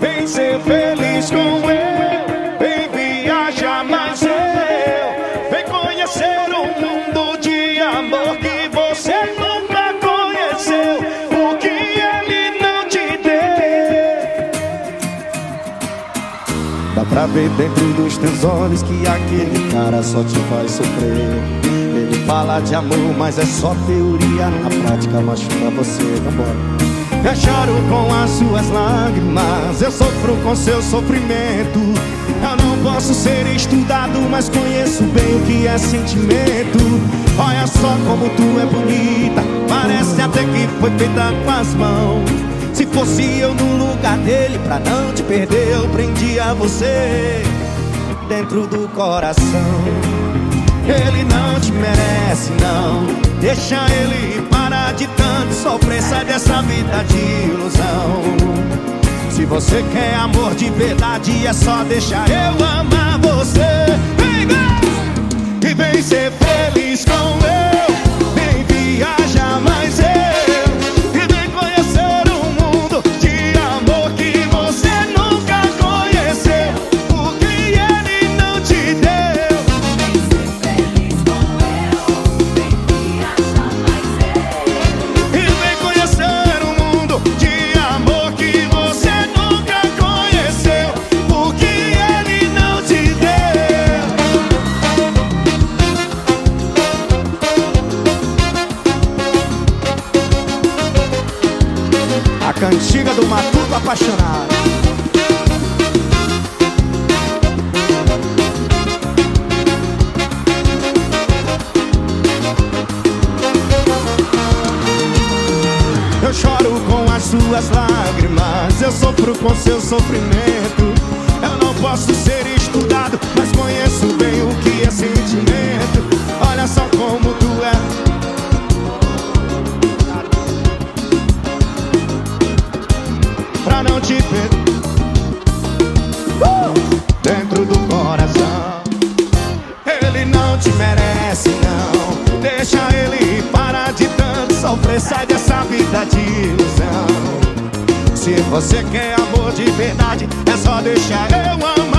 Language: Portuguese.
Vem ser Pra ver dentro dos teus olhos que aquele cara só te faz sofrer. Ele fala de amor, mas é só teoria, na prática machuca você, vambora. Eu choro com as suas lágrimas, eu sofro com seu sofrimento. Eu não posso ser estudado, mas conheço bem o que é sentimento. Olha só como tu é bonita, parece até que foi feita com as mãos. Se fosse eu no lugar dele, pra não te perder, eu prendia você dentro do coração. Ele não te merece, não. Deixa ele parar de tanto sofrer, sai dessa vida de ilusão. Se você quer amor de verdade, é só deixar eu amar você. Cantiga do matuto apaixonado. Eu choro com as suas lágrimas, eu sofro com seu sofrimento. Eu não posso ser estudado, mas conheço bem o que é sentimento. Olha só como te Uh! dentro do coração. Ele não te merece, não. Deixa ele parar de tanto sofrer, sai dessa vida de ilusão. Se você quer amor de verdade, é só deixar eu amar.